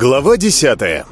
Глава десятая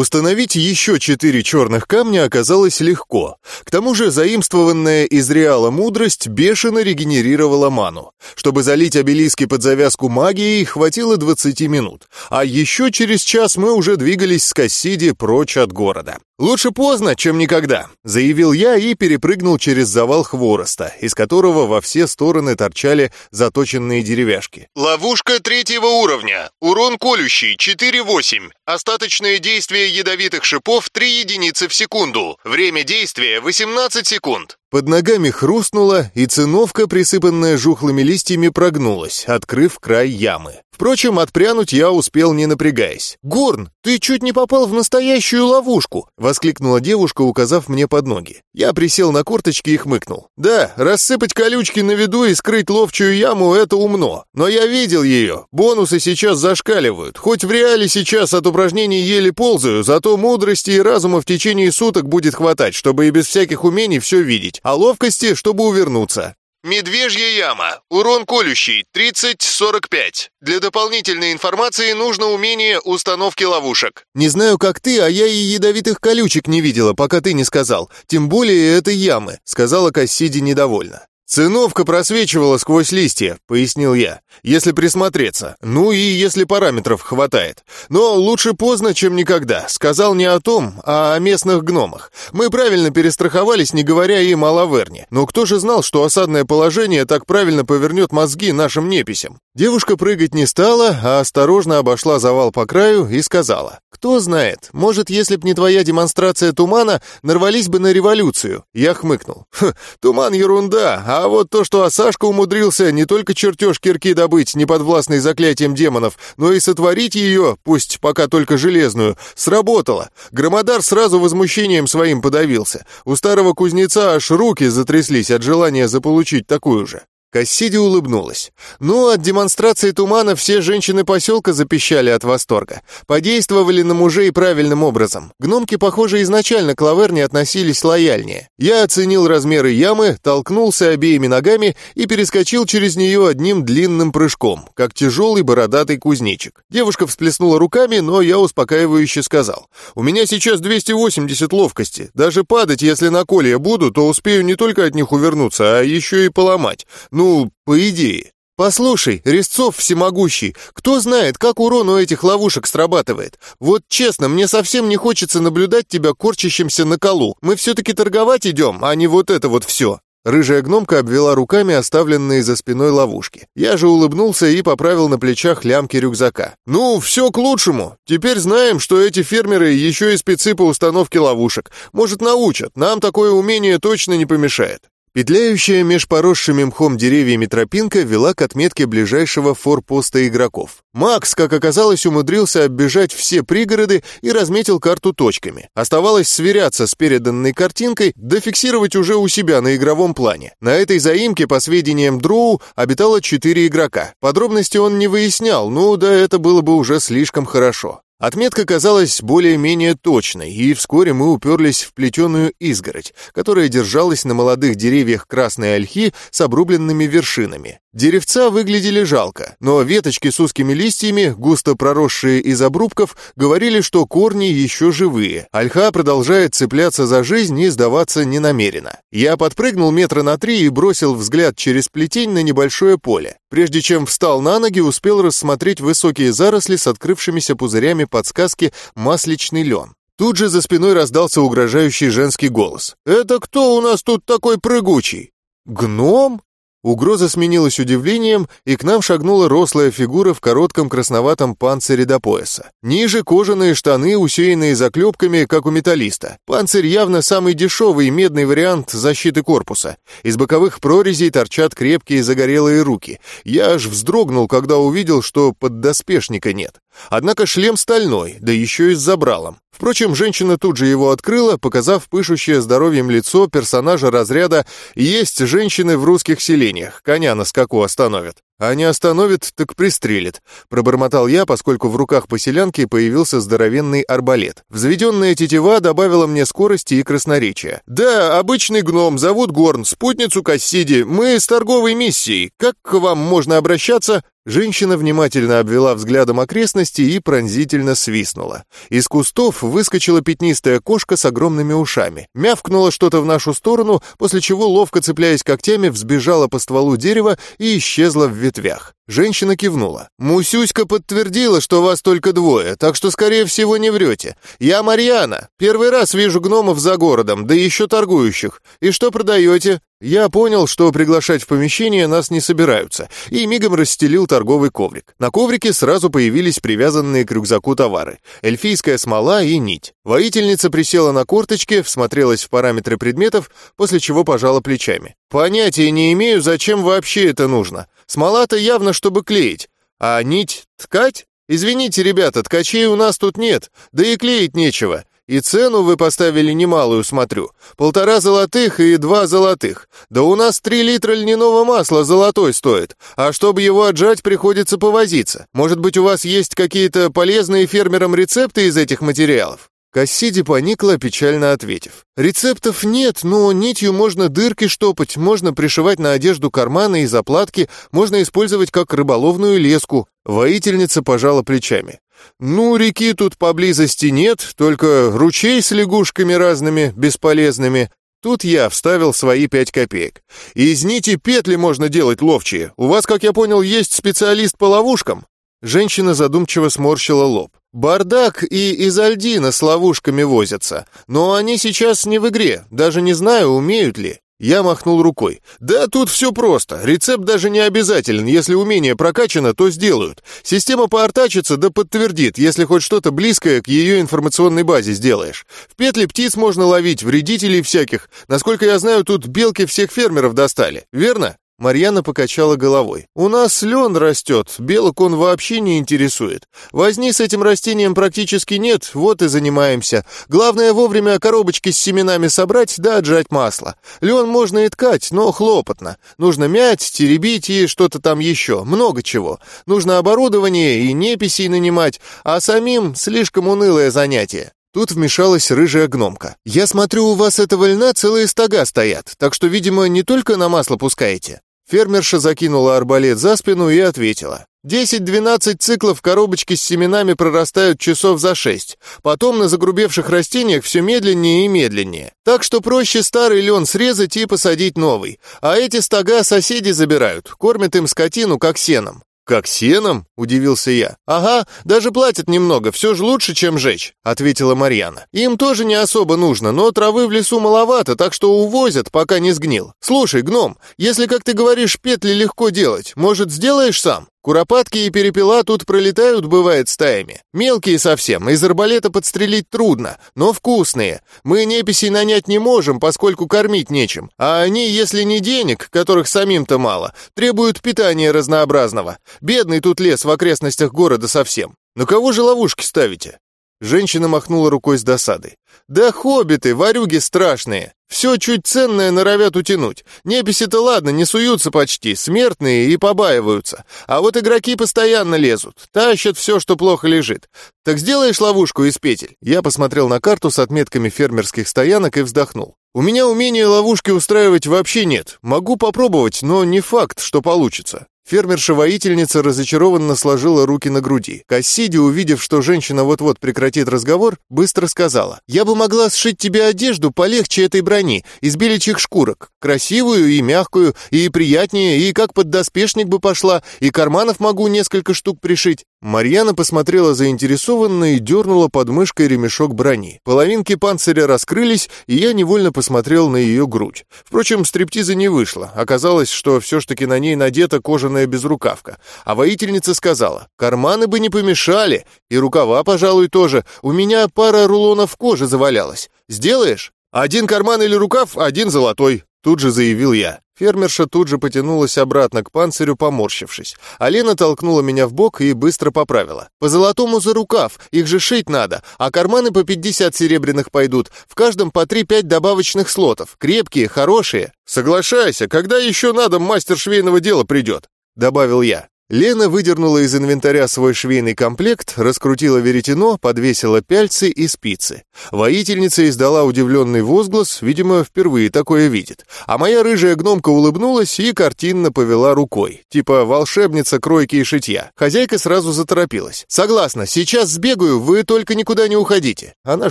Установить еще четыре черных камня оказалось легко. К тому же заимствованная из Реала мудрость бешено регенерировала ману. Чтобы залить обелиски под завязку магией, хватило 20 минут. А еще через час мы уже двигались с Кассиди прочь от города. «Лучше поздно, чем никогда», — заявил я и перепрыгнул через завал хвороста, из которого во все стороны торчали заточенные деревяшки. «Ловушка третьего уровня. Урон колющий 4-8. Остаточное действие ядовитых шипов 3 единицы в секунду. Время действия 18 секунд». Под ногами хрустнуло, и циновка, присыпанная жухлыми листьями, прогнулась, открыв край ямы. Впрочем, отпрянуть я успел, не напрягаясь. «Горн, ты чуть не попал в настоящую ловушку!» — воскликнула девушка, указав мне под ноги. Я присел на корточки и хмыкнул. «Да, рассыпать колючки на виду и скрыть ловчую яму — это умно. Но я видел ее. Бонусы сейчас зашкаливают. Хоть в реале сейчас от упражнений еле ползаю, зато мудрости и разума в течение суток будет хватать, чтобы и без всяких умений все видеть, а ловкости, чтобы увернуться. Медвежья яма. Урон колющий. 30-45. Для дополнительной информации нужно умение установки ловушек. Не знаю, как ты, а я и ядовитых колючек не видела, пока ты не сказал. Тем более это ямы, сказала Кассиди недовольно. «Циновка просвечивала сквозь листья», — пояснил я, — «если присмотреться. Ну и если параметров хватает. Но лучше поздно, чем никогда. Сказал не о том, а о местных гномах. Мы правильно перестраховались, не говоря им о Лаверне. Но кто же знал, что осадное положение так правильно повернет мозги нашим неписям?» Девушка прыгать не стала, а осторожно обошла завал по краю и сказала, «Кто знает, может, если б не твоя демонстрация тумана, нарвались бы на революцию». Я хмыкнул. «Хм, туман ерунда, а а вот то, что Асашка умудрился не только чертеж кирки добыть, не подвластный заклятием демонов, но и сотворить ее, пусть пока только железную, сработало. Громодар сразу возмущением своим подавился. У старого кузнеца аж руки затряслись от желания заполучить такую же. Кассиди улыбнулась. «Ну, от демонстрации тумана все женщины поселка запищали от восторга. Подействовали на мужей правильным образом. Гномки, похоже, изначально к Лаверне относились лояльнее. Я оценил размеры ямы, толкнулся обеими ногами и перескочил через нее одним длинным прыжком, как тяжелый бородатый кузнечик. Девушка всплеснула руками, но я успокаивающе сказал. «У меня сейчас 280 ловкости. Даже падать, если на колья буду, то успею не только от них увернуться, а еще и поломать». Ну, по идее. «Послушай, Резцов всемогущий, кто знает, как урон у этих ловушек срабатывает? Вот честно, мне совсем не хочется наблюдать тебя корчащимся на колу. Мы все-таки торговать идем, а не вот это вот все». Рыжая гномка обвела руками оставленные за спиной ловушки. Я же улыбнулся и поправил на плечах лямки рюкзака. «Ну, все к лучшему. Теперь знаем, что эти фермеры еще и спецы по установке ловушек. Может, научат. Нам такое умение точно не помешает». Петляющая меж поросшими мхом деревьями тропинка вела к отметке ближайшего форпоста игроков. Макс, как оказалось, умудрился оббежать все пригороды и разметил карту точками. Оставалось сверяться с переданной картинкой, да фиксировать уже у себя на игровом плане. На этой заимке, по сведениям Дроу, обитало четыре игрока. Подробности он не выяснял, ну да это было бы уже слишком хорошо. Отметка казалась более-менее точной, и вскоре мы уперлись в плетеную изгородь, которая держалась на молодых деревьях красной ольхи с обрубленными вершинами. Деревца выглядели жалко, но веточки с узкими листьями, густо проросшие из обрубков, говорили, что корни еще живые. Ольха продолжает цепляться за жизнь и сдаваться не намерена. Я подпрыгнул метра на три и бросил взгляд через плетень на небольшое поле. Прежде чем встал на ноги, успел рассмотреть высокие заросли с открывшимися пузырями подсказки «масличный лен». Тут же за спиной раздался угрожающий женский голос. «Это кто у нас тут такой прыгучий?» «Гном?» Угроза сменилась удивлением, и к нам шагнула рослая фигура в коротком красноватом панцире до пояса. Ниже кожаные штаны, усеянные заклепками, как у металлиста. Панцирь явно самый дешевый медный вариант защиты корпуса. Из боковых прорезей торчат крепкие загорелые руки. Я аж вздрогнул, когда увидел, что поддоспешника нет. Однако шлем стальной, да еще и с забралом. Впрочем, женщина тут же его открыла, показав пышущее здоровьем лицо персонажа разряда «Есть женщины в русских селениях, коня на скаку остановят». А не остановит, так пристрелит», — пробормотал я, поскольку в руках поселянки появился здоровенный арбалет. Взведенная тетива добавила мне скорости и красноречия. «Да, обычный гном, зовут Горн, спутницу Кассиди, мы с торговой миссией. Как к вам можно обращаться?» Женщина внимательно обвела взглядом окрестности и пронзительно свистнула. Из кустов выскочила пятнистая кошка с огромными ушами. Мявкнула что-то в нашу сторону, после чего, ловко цепляясь когтями, взбежала по стволу дерева и исчезла в ветвях. Женщина кивнула. «Мусюська подтвердила, что вас только двое, так что, скорее всего, не врете. Я Марьяна. Первый раз вижу гномов за городом, да еще торгующих. И что продаете?» Я понял, что приглашать в помещение нас не собираются, и мигом расстелил торговый коврик. На коврике сразу появились привязанные к рюкзаку товары. Эльфийская смола и нить. Воительница присела на корточки, всмотрелась в параметры предметов, после чего пожала плечами. «Понятия не имею, зачем вообще это нужно. Смола-то явно, чтобы клеить. А нить ткать? Извините, ребята, ткачей у нас тут нет, да и клеить нечего. И цену вы поставили немалую, смотрю. Полтора золотых и два золотых. Да у нас три литра льняного масла золотой стоит. А чтобы его отжать, приходится повозиться. Может быть, у вас есть какие-то полезные фермерам рецепты из этих материалов? Кассиди поникла, печально ответив. «Рецептов нет, но нитью можно дырки штопать, можно пришивать на одежду карманы и заплатки, можно использовать как рыболовную леску». Воительница пожала плечами. «Ну, реки тут поблизости нет, только ручей с лягушками разными, бесполезными. Тут я вставил свои пять копеек. Из нити петли можно делать ловчие. У вас, как я понял, есть специалист по ловушкам?» Женщина задумчиво сморщила лоб. «Бардак и из Альдина с ловушками возятся, но они сейчас не в игре, даже не знаю, умеют ли». Я махнул рукой. «Да тут все просто. Рецепт даже не обязателен. Если умение прокачано, то сделают. Система поортачится да подтвердит, если хоть что-то близкое к ее информационной базе сделаешь. В петли птиц можно ловить, вредителей всяких. Насколько я знаю, тут белки всех фермеров достали. Верно?» Марьяна покачала головой. «У нас лен растет, белок он вообще не интересует. Возни с этим растением практически нет, вот и занимаемся. Главное вовремя коробочки с семенами собрать да отжать масло. Лен можно и ткать, но хлопотно. Нужно мять, теребить и что-то там еще, много чего. Нужно оборудование и неписей нанимать, а самим слишком унылое занятие. Тут вмешалась рыжая гномка. «Я смотрю, у вас этого льна целые стога стоят, так что, видимо, не только на масло пускаете». Фермерша закинула арбалет за спину и ответила. «Десять-двенадцать циклов коробочки с семенами прорастают часов за шесть. Потом на загрубевших растениях все медленнее и медленнее. Так что проще старый лен срезать и посадить новый. А эти стога соседи забирают, кормят им скотину как сеном. «Как сеном?» — удивился я. «Ага, даже платят немного, все же лучше, чем жечь», — ответила Марьяна. «Им тоже не особо нужно, но травы в лесу маловато, так что увозят, пока не сгнил. Слушай, гном, если, как ты говоришь, петли легко делать, может, сделаешь сам?» Куропатки и перепела тут пролетают, бывает, стаями. Мелкие совсем, из арбалета подстрелить трудно, но вкусные. Мы неписей нанять не можем, поскольку кормить нечем. А они, если не денег, которых самим-то мало, требуют питания разнообразного. Бедный тут лес в окрестностях города совсем. На кого же ловушки ставите?» Женщина махнула рукой с досадой. «Да хоббиты, варюги страшные. Все чуть ценное норовят утянуть. Неписи-то ладно, не суются почти, смертные и побаиваются. А вот игроки постоянно лезут, тащат все, что плохо лежит. Так сделаешь ловушку из петель?» Я посмотрел на карту с отметками фермерских стоянок и вздохнул. «У меня умения ловушки устраивать вообще нет. Могу попробовать, но не факт, что получится. Фермерша-воительница разочарованно сложила руки на груди. Кассиди, увидев, что женщина вот-вот прекратит разговор, быстро сказала, «Я бы могла сшить тебе одежду полегче этой брони, из беличьих шкурок, красивую и мягкую, и приятнее, и как поддоспешник бы пошла, и карманов могу несколько штук пришить». Марьяна посмотрела заинтересованно и дернула под мышкой ремешок брони. Половинки панциря раскрылись, и я невольно посмотрел на ее грудь. Впрочем, стриптиза не вышло. Оказалось, что все ж таки на ней надета кожаная безрукавка. А воительница сказала, карманы бы не помешали, и рукава, пожалуй, тоже. У меня пара рулонов кожи завалялась. Сделаешь? Один карман или рукав, один золотой. Тут же заявил я. Фермерша тут же потянулась обратно к панцирю, поморщившись. Алена толкнула меня в бок и быстро поправила. «По золотому за рукав, их же шить надо, а карманы по 50 серебряных пойдут, в каждом по 3-5 добавочных слотов, крепкие, хорошие». «Соглашайся, когда еще надо мастер швейного дела придет?» добавил я. Лена выдернула из инвентаря свой швейный комплект, раскрутила веретено, подвесила пяльцы и спицы. Воительница издала удивленный возглас, видимо, впервые такое видит. А моя рыжая гномка улыбнулась и картинно повела рукой. Типа волшебница кройки и шитья. Хозяйка сразу заторопилась. «Согласна, сейчас сбегаю, вы только никуда не уходите». Она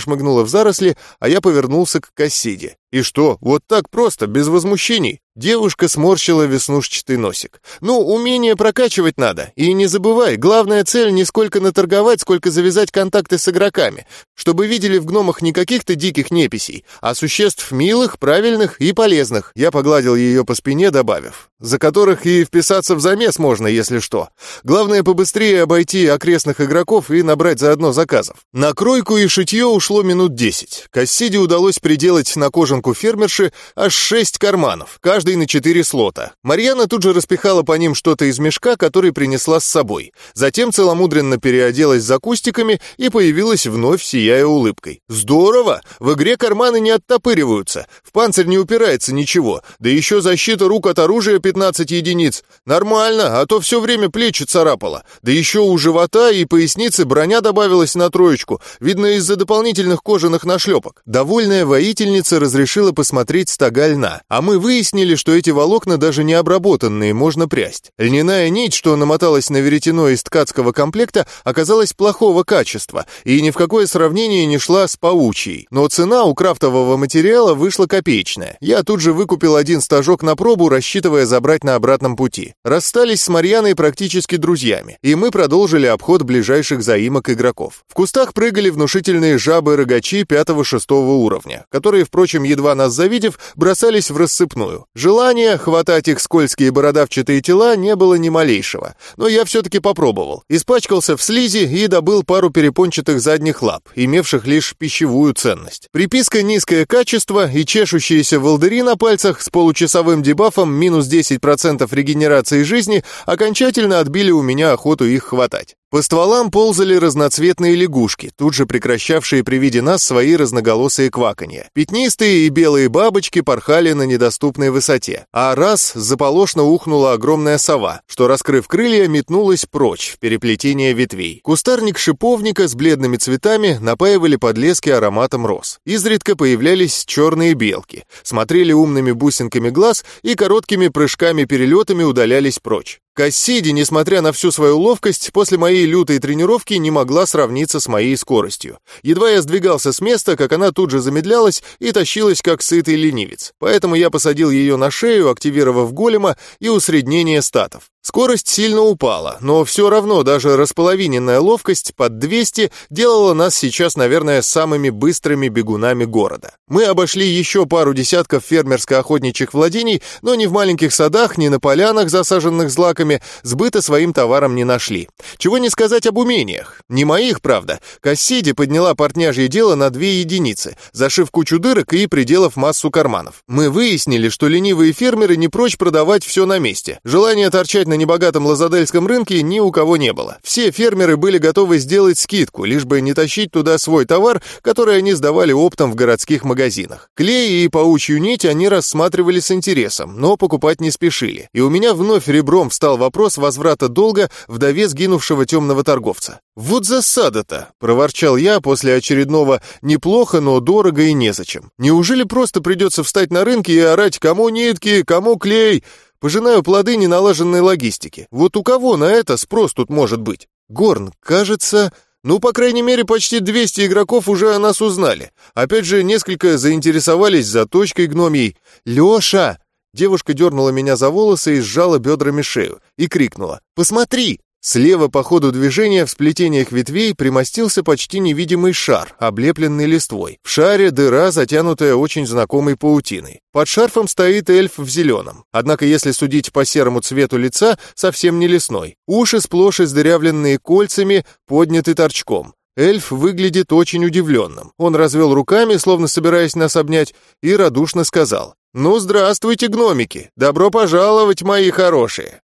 шмыгнула в заросли, а я повернулся к Кассиде. «И что, вот так просто, без возмущений?» Девушка сморщила веснушчатый носик. «Ну, умение прокачивать надо. И не забывай, главная цель не сколько наторговать, сколько завязать контакты с игроками, чтобы видели в гномах не каких-то диких неписей, а существ милых, правильных и полезных». Я погладил ее по спине, добавив. «За которых и вписаться в замес можно, если что. Главное, побыстрее обойти окрестных игроков и набрать заодно заказов». На кройку и шитье ушло минут десять. Кассиде удалось приделать на кожанку фермерши аж шесть карманов, каждый на четыре слота. Марьяна тут же распихала по ним что-то из мешка, который принесла с собой. Затем целомудренно переоделась за кустиками и появилась вновь, сияя улыбкой. «Здорово! В игре карманы не оттопыриваются, в панцирь не упирается ничего, да еще защита рук от оружия 15 единиц. Нормально, а то все время плечи царапало. Да еще у живота и поясницы броня добавилась на троечку, видно из-за дополнительных кожаных нашлепок. Довольная воительница разрешила посмотреть стога льна, а мы выяснили, что эти волокна даже не обработанные, можно прясть. Льняная нить, что намоталась на веретено из ткацкого комплекта, оказалась плохого качества и ни в какое сравнение не шла с паучьей. Но цена у крафтового материала вышла копеечная. Я тут же выкупил один стажок на пробу, рассчитывая забрать на обратном пути. Расстались с Марьяной практически друзьями, и мы продолжили обход ближайших заимок игроков. В кустах прыгали внушительные жабы-рогачи пятого-шестого уровня, которые, впрочем, едва нас завидев, бросались в рассыпную. Желания хватать их скользкие бородавчатые тела не было ни малейшего, но я все-таки попробовал. Испачкался в слизи и добыл пару перепончатых задних лап, имевших лишь пищевую ценность. Приписка «низкое качество» и чешущиеся волдыри на пальцах с получасовым дебафом минус 10% регенерации жизни окончательно отбили у меня охоту их хватать. По стволам ползали разноцветные лягушки, тут же прекращавшие при виде нас свои разноголосые кваканья. Пятнистые и белые бабочки порхали на недоступной высоте, а раз заполошно ухнула огромная сова, что, раскрыв крылья, метнулась прочь в переплетение ветвей. Кустарник шиповника с бледными цветами напаивали подлески ароматом роз. Изредка появлялись черные белки, смотрели умными бусинками глаз и короткими прыжками-перелетами удалялись прочь. Кассиди, несмотря на всю свою ловкость, после моей лютой тренировки не могла сравниться с моей скоростью. Едва я сдвигался с места, как она тут же замедлялась и тащилась, как сытый ленивец. Поэтому я посадил ее на шею, активировав голема и усреднение статов. Скорость сильно упала, но все равно даже располовиненная ловкость под 200 делала нас сейчас, наверное, самыми быстрыми бегунами города. Мы обошли еще пару десятков фермерско-охотничьих владений, но ни в маленьких садах, ни на полянах, засаженных злаками, сбыта своим товаром не нашли. Чего не сказать об умениях. Не моих, правда. Кассиди подняла портняжье дело на две единицы, зашив кучу дырок и приделав массу карманов. Мы выяснили, что ленивые фермеры не прочь продавать все на месте. Желание торчать на небогатом лазадельском рынке ни у кого не было. Все фермеры были готовы сделать скидку, лишь бы не тащить туда свой товар, который они сдавали оптом в городских магазинах. Клей и паучью нить они рассматривали с интересом, но покупать не спешили. И у меня вновь ребром встал вопрос возврата долга вдове сгинувшего темного торговца. «Вот засада-то!» — проворчал я после очередного «неплохо, но дорого и незачем». «Неужели просто придется встать на рынке и орать «кому нитки, кому клей»?» Пожинаю плоды неналаженной логистики. Вот у кого на это спрос тут может быть? Горн, кажется... Ну, по крайней мере, почти 200 игроков уже о нас узнали. Опять же, несколько заинтересовались заточкой гномьей. «Леша!» Девушка дернула меня за волосы и сжала бедрами шею. И крикнула. «Посмотри!» Слева по ходу движения в сплетениях ветвей примостился почти невидимый шар, облепленный листвой. В шаре дыра, затянутая очень знакомой паутиной. Под шарфом стоит эльф в зеленом. Однако, если судить по серому цвету лица, совсем не лесной. Уши сплошь издырявленные кольцами, подняты торчком. Эльф выглядит очень удивленным. Он развел руками, словно собираясь нас обнять, и радушно сказал. «Ну, здравствуйте, гномики! Добро пожаловать, мои хорошие!»